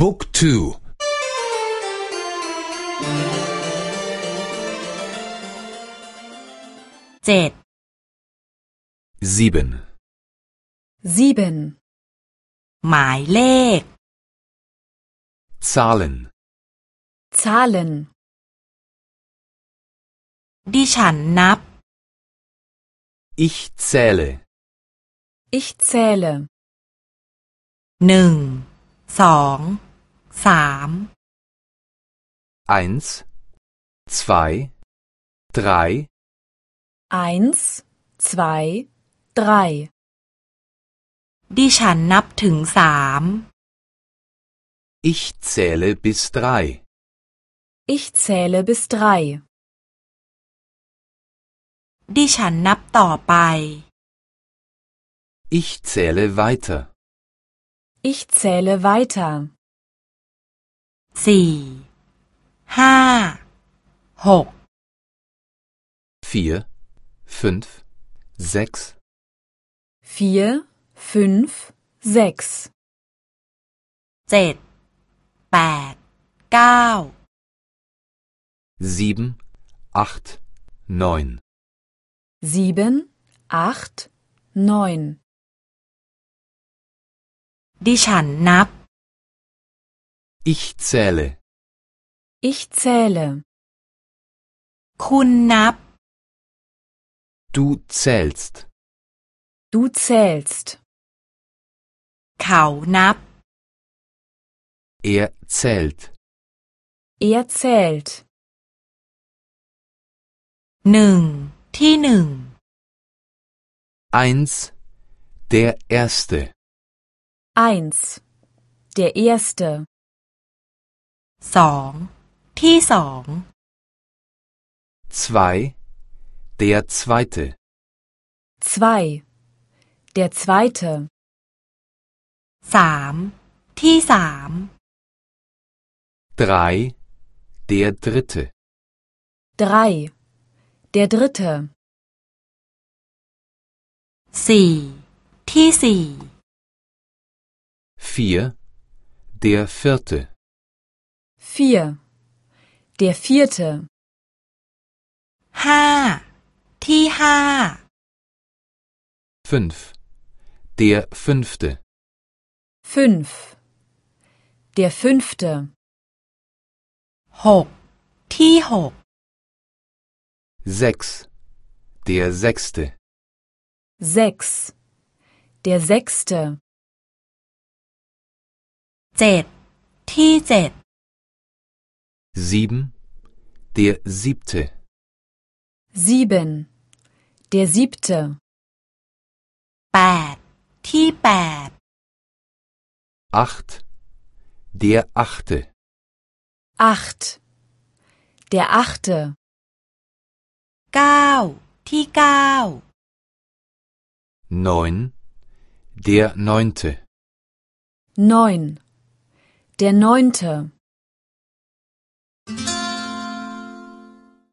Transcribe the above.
บุ๊กทู เจ็ด sieben sieben, หมายเลข Zahlen Zahlen. ดิฉันนับ Ich zähle Ich zähle. หนึ่ง สอง สาม eins, zwei, drei, Eins, zwei, drei. ดิฉันนับถึงสาม ich zähle bis drei, Ich zähle bis drei. ดิฉันนับต่อไป ich zähle weiter, Ich zähle weiter. สี่ ห้า หก vier, fünf, sechs, Vier, fünf, sechs. เจ็ด แปด เก้า sieben, acht, neun, Sieben, acht, neun. ดิฉันนับ ich zähle, Ich zähle. คุณนับ du zählst, Du zählst. เขานับ er zählt, Er zählt. หนึ่ง ที่หนึ่ง eins, der Erste, Eins. Der erste. สอง ที่สอง zwei, der Zweite, Zwei. Der zweite. สาม ที่สาม drei, der Dritte, Drei. Der dritte. สี่ ที่สี่ vier, der Vierte, Vier. Der vierte. ห้า ที่ห้า fünf, der Fünfte, Fünf. Der fünfte. หก ที่หก sechs, der Sechste, Sechs. Der sechste. เจ็ด ที่เจ็ด sieben, der Siebte, Sieben. Der siebte. แปด ที่แปด acht, der Achte, Acht. Der achte. เก้า ที่เก้า neun, der Neunte, Neun. der neunte.